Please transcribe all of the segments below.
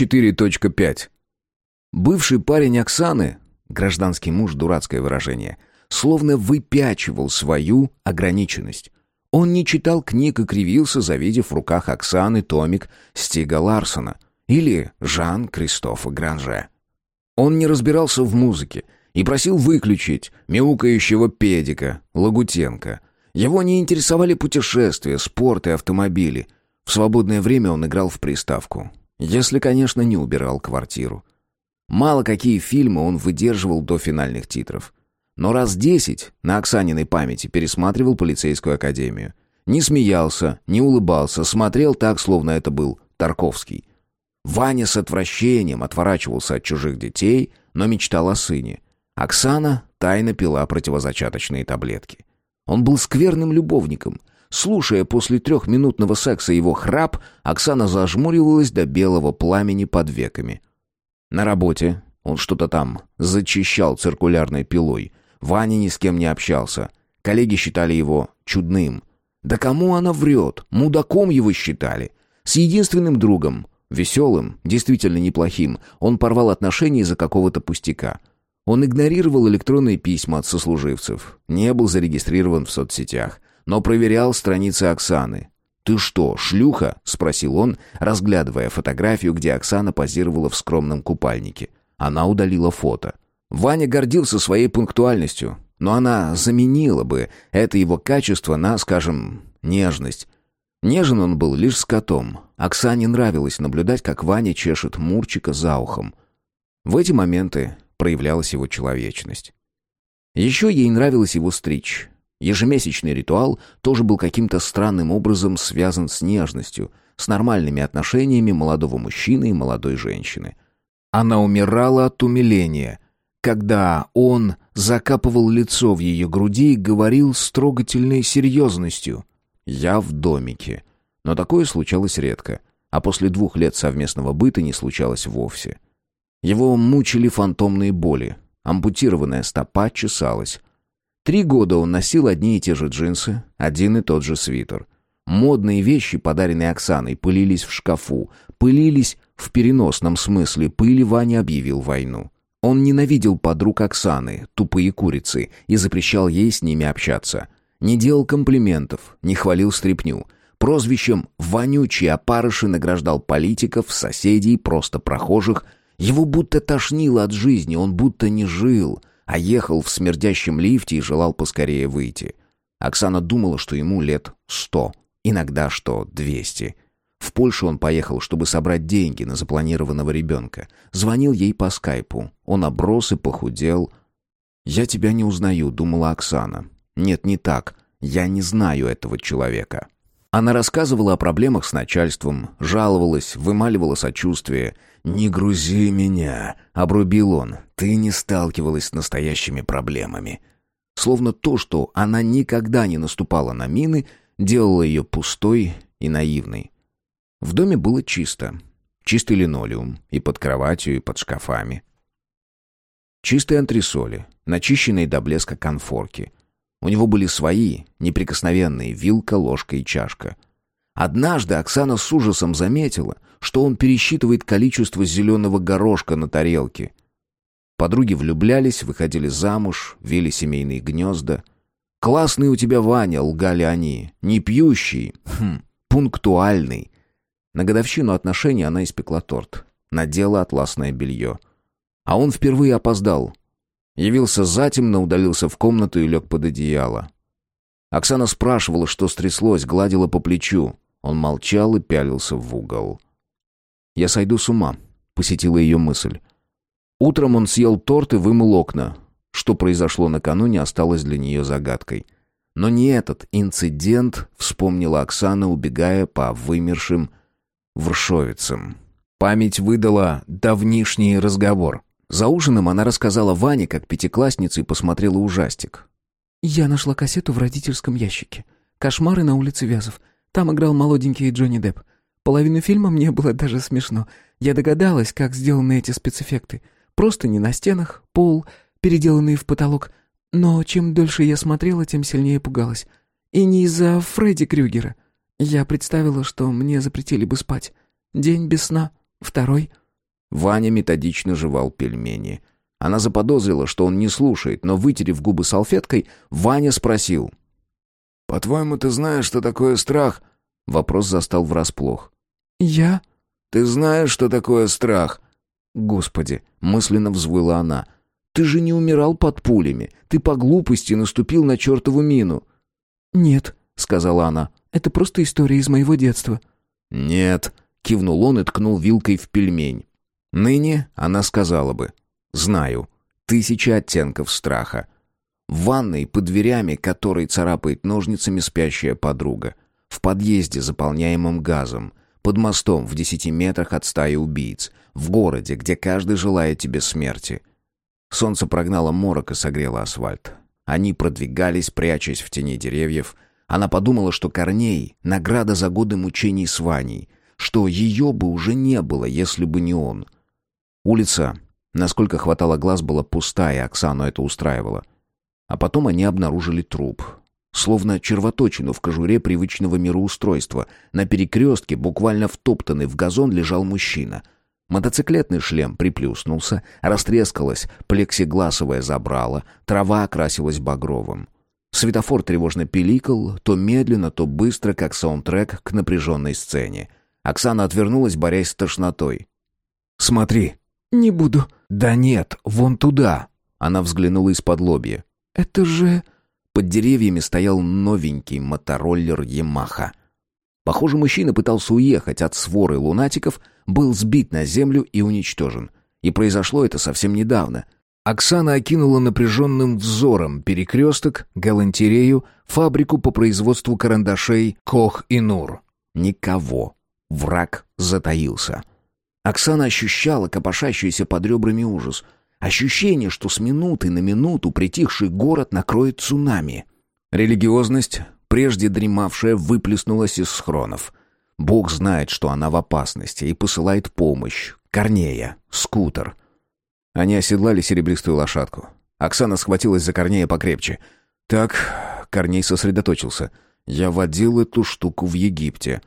4.5. Бывший парень Оксаны, гражданский муж, дурацкое выражение, словно выпячивал свою ограниченность. Он не читал книг и кривился, завидев в руках Оксаны томик Стига Ларсона или Жан-Кристофа Гранже. Он не разбирался в музыке и просил выключить мяукающего педика Лагутенко. Его не интересовали путешествия, спорт и автомобили. В свободное время он играл в приставку. Если, конечно, не убирал квартиру. Мало какие фильмы он выдерживал до финальных титров. Но раз десять на Оксаниной памяти пересматривал полицейскую академию. Не смеялся, не улыбался, смотрел так, словно это был Тарковский. Ваня с отвращением отворачивался от чужих детей, но мечтал о сыне. Оксана тайно пила противозачаточные таблетки. Он был скверным любовником, Слушая после трехминутного секса его храп, Оксана зажмуривалась до белого пламени под веками. На работе он что-то там зачищал циркулярной пилой. Ваня ни с кем не общался. Коллеги считали его чудным. Да кому она врет? Мудаком его считали. С единственным другом, веселым, действительно неплохим, он порвал отношения из-за какого-то пустяка. Он игнорировал электронные письма от сослуживцев, не был зарегистрирован в соцсетях но проверял страницы Оксаны. «Ты что, шлюха?» — спросил он, разглядывая фотографию, где Оксана позировала в скромном купальнике. Она удалила фото. Ваня гордился своей пунктуальностью, но она заменила бы это его качество на, скажем, нежность. Нежен он был лишь с котом. Оксане нравилось наблюдать, как Ваня чешет Мурчика за ухом. В эти моменты проявлялась его человечность. Еще ей нравилось его стричь. Ежемесячный ритуал тоже был каким-то странным образом связан с нежностью, с нормальными отношениями молодого мужчины и молодой женщины. Она умирала от умиления, когда он закапывал лицо в ее груди и говорил с трогательной серьезностью «Я в домике». Но такое случалось редко, а после двух лет совместного быта не случалось вовсе. Его мучили фантомные боли, ампутированная стопа чесалась, Три года он носил одни и те же джинсы, один и тот же свитер. Модные вещи, подаренные Оксаной, пылились в шкафу, пылились в переносном смысле, пыли Ваня объявил войну. Он ненавидел подруг Оксаны, тупые курицы, и запрещал ей с ними общаться. Не делал комплиментов, не хвалил стряпню. Прозвищем «вонючий опарыши» награждал политиков, соседей, просто прохожих. Его будто тошнило от жизни, он будто не жил — а ехал в смердящем лифте и желал поскорее выйти. Оксана думала, что ему лет сто, иногда что двести. В Польшу он поехал, чтобы собрать деньги на запланированного ребенка. Звонил ей по скайпу. Он оброс и похудел. «Я тебя не узнаю», — думала Оксана. «Нет, не так. Я не знаю этого человека». Она рассказывала о проблемах с начальством, жаловалась, вымаливала сочувствие. «Не грузи меня», — обрубил он. «Ты не сталкивалась с настоящими проблемами». Словно то, что она никогда не наступала на мины, делало ее пустой и наивной. В доме было чисто. Чистый линолеум и под кроватью, и под шкафами. Чистые антресоли, начищенные до блеска конфорки — у него были свои, неприкосновенные, вилка, ложка и чашка. Однажды Оксана с ужасом заметила, что он пересчитывает количество зеленого горошка на тарелке. Подруги влюблялись, выходили замуж, вели семейные гнезда. «Классный у тебя Ваня», — лгали они, — «не пьющий, хм, пунктуальный». На годовщину отношений она испекла торт, надела атласное белье. А он впервые опоздал, Явился затемно, удалился в комнату и лег под одеяло. Оксана спрашивала, что стряслось, гладила по плечу. Он молчал и пялился в угол. «Я сойду с ума», — посетила ее мысль. Утром он съел торт и вымыл окна. Что произошло накануне, осталось для нее загадкой. Но не этот инцидент вспомнила Оксана, убегая по вымершим вршовицам. Память выдала давнишний разговор. За ужином она рассказала Ване, как пятиклассница, и посмотрела ужастик. «Я нашла кассету в родительском ящике. Кошмары на улице Вязов. Там играл молоденький Джонни Депп. Половину фильма мне было даже смешно. Я догадалась, как сделаны эти спецэффекты. Просто не на стенах, пол, переделанный в потолок. Но чем дольше я смотрела, тем сильнее пугалась. И не из-за Фредди Крюгера. Я представила, что мне запретили бы спать. День без сна, второй, Ваня методично жевал пельмени. Она заподозрила, что он не слушает, но, вытерев губы салфеткой, Ваня спросил. «По-твоему, ты знаешь, что такое страх?» Вопрос застал врасплох. «Я?» «Ты знаешь, что такое страх?» «Господи!» — мысленно взвыла она. «Ты же не умирал под пулями. Ты по глупости наступил на чертову мину». «Нет», — сказала она. «Это просто история из моего детства». «Нет», — кивнул он и ткнул вилкой в пельмень. Ныне она сказала бы. «Знаю. Тысяча оттенков страха. В ванной под дверями, которой царапает ножницами спящая подруга. В подъезде, заполняемом газом. Под мостом в десяти метрах от стаи убийц. В городе, где каждый желает тебе смерти. Солнце прогнало морок и согрело асфальт. Они продвигались, прячась в тени деревьев. Она подумала, что Корней — награда за годы мучений с Ваней, что ее бы уже не было, если бы не он. Улица, насколько хватало глаз, была пустая, Оксану это устраивало. А потом они обнаружили труп. Словно червоточину в кожуре привычного мироустройства. На перекрестке, буквально втоптанный в газон, лежал мужчина. Мотоциклетный шлем приплюснулся, растрескалось плексигласовое забрало, трава окрасилась багровым. Светофор тревожно пиликал, то медленно, то быстро, как саундтрек к напряженной сцене. Оксана отвернулась, борясь с тошнотой. «Смотри». «Не буду». «Да нет, вон туда». Она взглянула из-под лобья. «Это же...» Под деревьями стоял новенький мотороллер «Ямаха». Похоже, мужчина пытался уехать от своры лунатиков, был сбит на землю и уничтожен. И произошло это совсем недавно. Оксана окинула напряженным взором перекресток, галантерею, фабрику по производству карандашей «Кох и Нур». Никого. Враг затаился. Оксана ощущала копошащийся под ребрами ужас — Ощущение, что с минуты на минуту притихший город накроет цунами. Религиозность, прежде дремавшая, выплеснулась из схронов. Бог знает, что она в опасности, и посылает помощь. Корнея, скутер. Они оседлали серебристую лошадку. Оксана схватилась за Корнея покрепче. «Так...» — Корней сосредоточился. «Я водил эту штуку в Египте».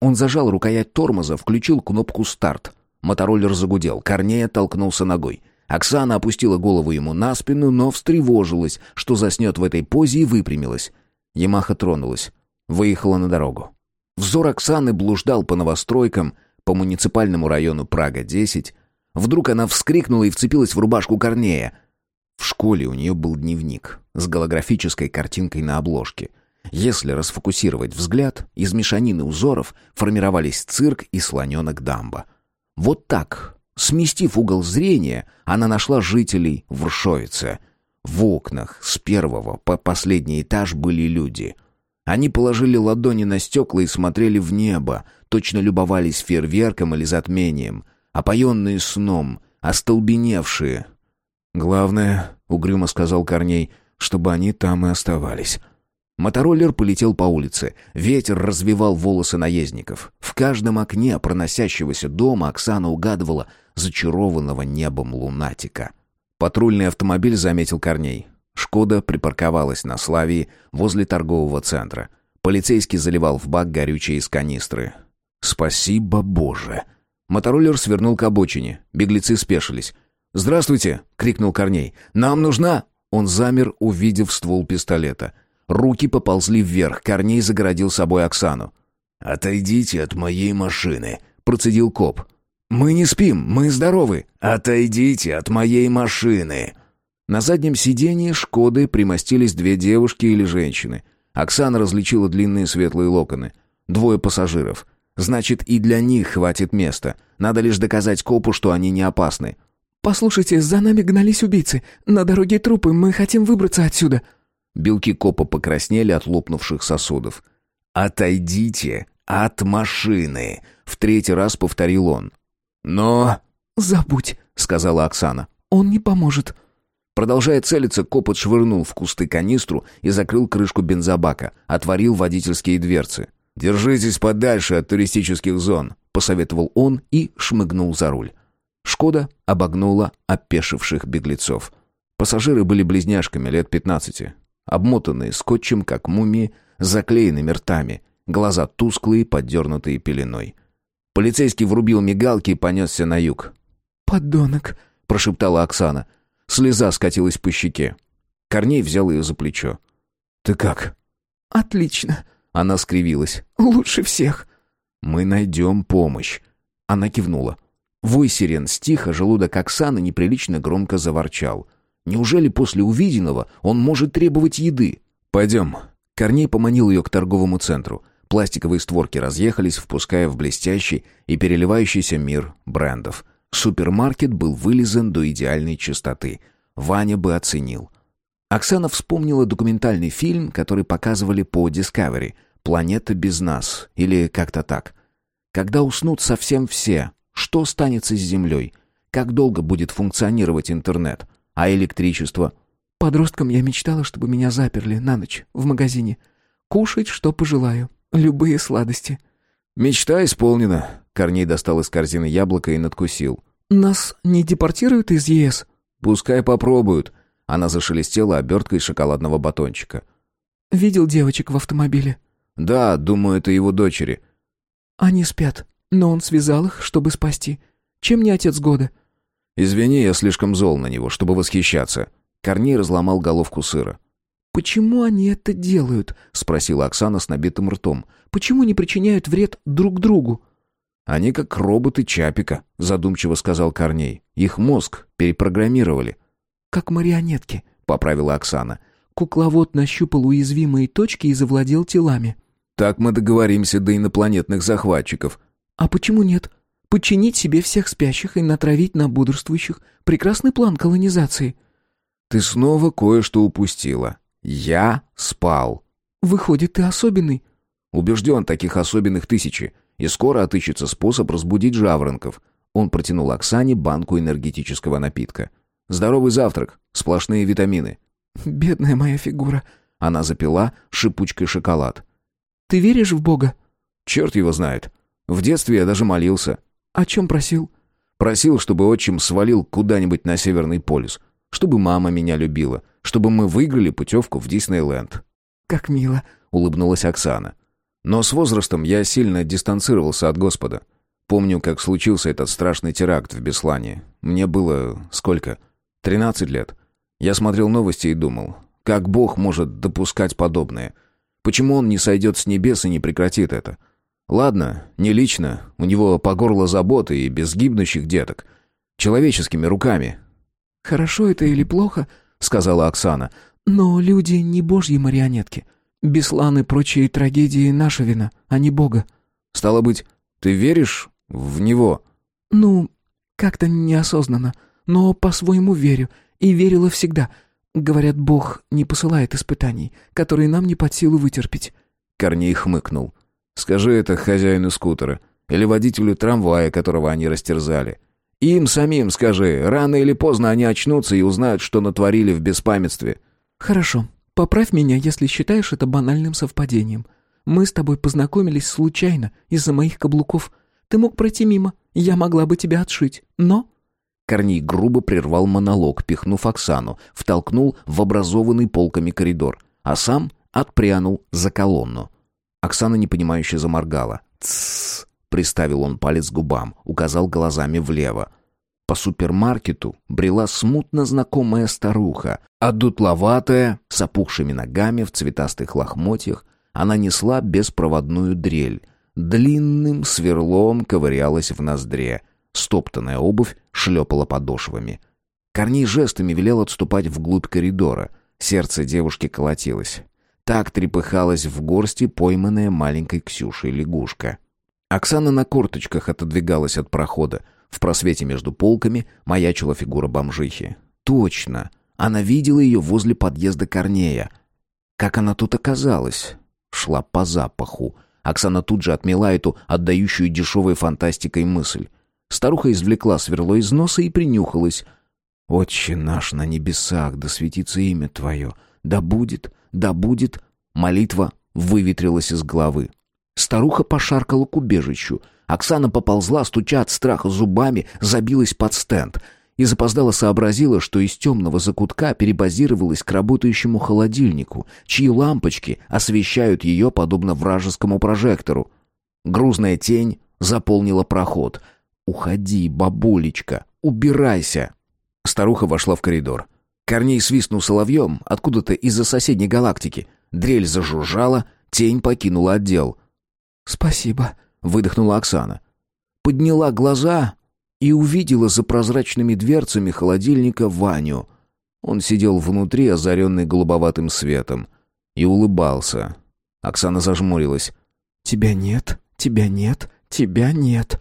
Он зажал рукоять тормоза, включил кнопку «Старт». Мотороллер загудел. Корнея толкнулся ногой. Оксана опустила голову ему на спину, но встревожилась, что заснет в этой позе и выпрямилась. Ямаха тронулась. Выехала на дорогу. Взор Оксаны блуждал по новостройкам, по муниципальному району Прага-10. Вдруг она вскрикнула и вцепилась в рубашку Корнея. В школе у нее был дневник с голографической картинкой на обложке. Если расфокусировать взгляд, из мешанины узоров формировались цирк и слоненок дамба. Вот так Сместив угол зрения, она нашла жителей в Ршовице. В окнах с первого по последний этаж были люди. Они положили ладони на стекла и смотрели в небо, точно любовались фейерверком или затмением, опоенные сном, остолбеневшие. «Главное, — угрюмо сказал Корней, — чтобы они там и оставались». Мотороллер полетел по улице. Ветер развивал волосы наездников. В каждом окне проносящегося дома Оксана угадывала зачарованного небом лунатика. Патрульный автомобиль заметил Корней. «Шкода» припарковалась на Славии возле торгового центра. Полицейский заливал в бак горючее из канистры. «Спасибо, Боже!» Мотороллер свернул к обочине. Беглецы спешились. «Здравствуйте!» — крикнул Корней. «Нам нужна...» Он замер, увидев ствол пистолета — Руки поползли вверх, Корней загородил собой Оксану. «Отойдите от моей машины», — процедил коп. «Мы не спим, мы здоровы». «Отойдите от моей машины». На заднем сидении «Шкоды» примостились две девушки или женщины. Оксана различила длинные светлые локоны. Двое пассажиров. Значит, и для них хватит места. Надо лишь доказать копу, что они не опасны. «Послушайте, за нами гнались убийцы. На дороге трупы, мы хотим выбраться отсюда», Белки копа покраснели от лопнувших сосудов. «Отойдите от машины!» — в третий раз повторил он. «Но...» «Забудь», — сказала Оксана. «Он не поможет». Продолжая целиться, коп отшвырнул в кусты канистру и закрыл крышку бензобака, отворил водительские дверцы. «Держитесь подальше от туристических зон», — посоветовал он и шмыгнул за руль. «Шкода» обогнула опешивших беглецов. Пассажиры были близняшками лет пятнадцати обмотанные скотчем, как мумии, заклеенными ртами, глаза тусклые, подернутые пеленой. Полицейский врубил мигалки и понесся на юг. подонок», — прошептала Оксана. Слеза скатилась по щеке. Корней взял ее за плечо. «Ты как?» «Отлично». Она скривилась. «Лучше всех». «Мы найдем помощь». Она кивнула. Вой сирен стих, а желудок Оксаны неприлично громко заворчал. Неужели после увиденного он может требовать еды? «Пойдем». Корней поманил ее к торговому центру. Пластиковые створки разъехались, впуская в блестящий и переливающийся мир брендов. Супермаркет был вылизан до идеальной чистоты. Ваня бы оценил. Оксана вспомнила документальный фильм, который показывали по Discovery «Планета без нас» или как-то так. Когда уснут совсем все, что станется с Землей? Как долго будет функционировать интернет? А электричество? Подростком я мечтала, чтобы меня заперли на ночь в магазине. Кушать, что пожелаю. Любые сладости. Мечта исполнена. Корней достал из корзины яблоко и надкусил. Нас не депортируют из ЕС? Пускай попробуют. Она зашелестела оберткой шоколадного батончика. Видел девочек в автомобиле? Да, думаю, это его дочери. Они спят, но он связал их, чтобы спасти. Чем не отец года? Извини, я слишком зол на него, чтобы восхищаться. Корней разломал головку сыра. «Почему они это делают?» — спросила Оксана с набитым ртом. «Почему не причиняют вред друг другу?» «Они как роботы Чапика», — задумчиво сказал Корней. «Их мозг перепрограммировали». «Как марионетки», — поправила Оксана. «Кукловод нащупал уязвимые точки и завладел телами». «Так мы договоримся до инопланетных захватчиков». «А почему нет? Подчинить себе всех спящих и натравить на бодрствующих. Прекрасный план колонизации». «Ты снова кое-что упустила. Я спал». «Выходит, ты особенный?» «Убежден, таких особенных тысячи. И скоро отыщется способ разбудить жаворонков». Он протянул Оксане банку энергетического напитка. «Здоровый завтрак. Сплошные витамины». «Бедная моя фигура». Она запила шипучкой шоколад. «Ты веришь в Бога?» «Черт его знает. В детстве я даже молился». «О чем просил?» «Просил, чтобы отчим свалил куда-нибудь на Северный полюс чтобы мама меня любила, чтобы мы выиграли путевку в Диснейленд». «Как мило», — улыбнулась Оксана. Но с возрастом я сильно дистанцировался от Господа. Помню, как случился этот страшный теракт в Беслане. Мне было... сколько? Тринадцать лет. Я смотрел новости и думал, как Бог может допускать подобное? Почему Он не сойдет с небес и не прекратит это? Ладно, не лично, у него по горло заботы и без гибнущих деток. Человеческими руками, «Хорошо это или плохо?» — сказала Оксана. «Но люди не божьи марионетки. Беслан и прочие трагедии — наша вина, а не Бога». «Стало быть, ты веришь в него?» «Ну, как-то неосознанно, но по-своему верю. И верила всегда. Говорят, Бог не посылает испытаний, которые нам не под силу вытерпеть». Корней хмыкнул. «Скажи это хозяину скутера или водителю трамвая, которого они растерзали. Им самим скажи, рано или поздно они очнутся и узнают, что натворили в беспамятстве». «Хорошо. Поправь меня, если считаешь это банальным совпадением. Мы с тобой познакомились случайно, из-за моих каблуков. Ты мог пройти мимо, я могла бы тебя отшить, но...» Корней грубо прервал монолог, пихнув Оксану, втолкнул в образованный полками коридор, а сам отпрянул за колонну. Оксана непонимающе заморгала. «Тссс!» Приставил он палец губам, указал глазами влево. По супермаркету брела смутно знакомая старуха, одутловатая, с опухшими ногами в цветастых лохмотьях. Она несла беспроводную дрель. Длинным сверлом ковырялась в ноздре. Стоптанная обувь шлепала подошвами. Корней жестами велел отступать вглубь коридора. Сердце девушки колотилось. Так трепыхалась в горсти пойманная маленькой Ксюшей лягушка. Оксана на корточках отодвигалась от прохода. В просвете между полками маячила фигура бомжихи. Точно! Она видела ее возле подъезда Корнея. Как она тут оказалась? Шла по запаху. Оксана тут же отмела эту отдающую дешевой фантастикой мысль. Старуха извлекла сверло из носа и принюхалась. «Отче наш на небесах, да светится имя Твое! Да будет, да будет!» Молитва выветрилась из головы. Старуха пошаркала к убежищу. Оксана поползла, стуча от страха зубами, забилась под стенд и запоздала сообразила, что из темного закутка перебазировалась к работающему холодильнику, чьи лампочки освещают ее подобно вражескому прожектору. Грузная тень заполнила проход. «Уходи, бабулечка, убирайся!» Старуха вошла в коридор. Корней свистнул соловьем откуда-то из-за соседней галактики. Дрель зажужжала, тень покинула отдел. «Спасибо», — выдохнула Оксана. Подняла глаза и увидела за прозрачными дверцами холодильника Ваню. Он сидел внутри, озаренный голубоватым светом, и улыбался. Оксана зажмурилась. «Тебя нет, тебя нет, тебя нет».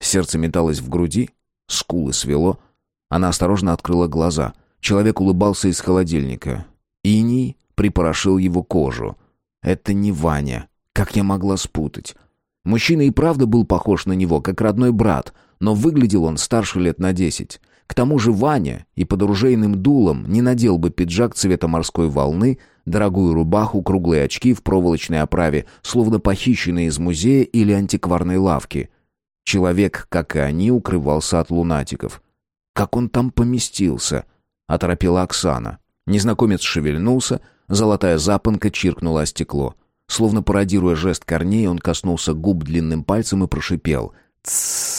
Сердце металось в груди, скулы свело. Она осторожно открыла глаза. Человек улыбался из холодильника. Иний припорошил его кожу. «Это не Ваня. Как я могла спутать?» Мужчина и правда был похож на него, как родной брат, но выглядел он старше лет на десять. К тому же Ваня и под оружейным дулом не надел бы пиджак цвета морской волны, дорогую рубаху, круглые очки в проволочной оправе, словно похищенные из музея или антикварной лавки. Человек, как и они, укрывался от лунатиков. «Как он там поместился?» — оторопела Оксана. Незнакомец шевельнулся, золотая запонка чиркнула о стекло — Словно пародируя жест корней, он коснулся губ длинным пальцем и прошипел. «Тссс!»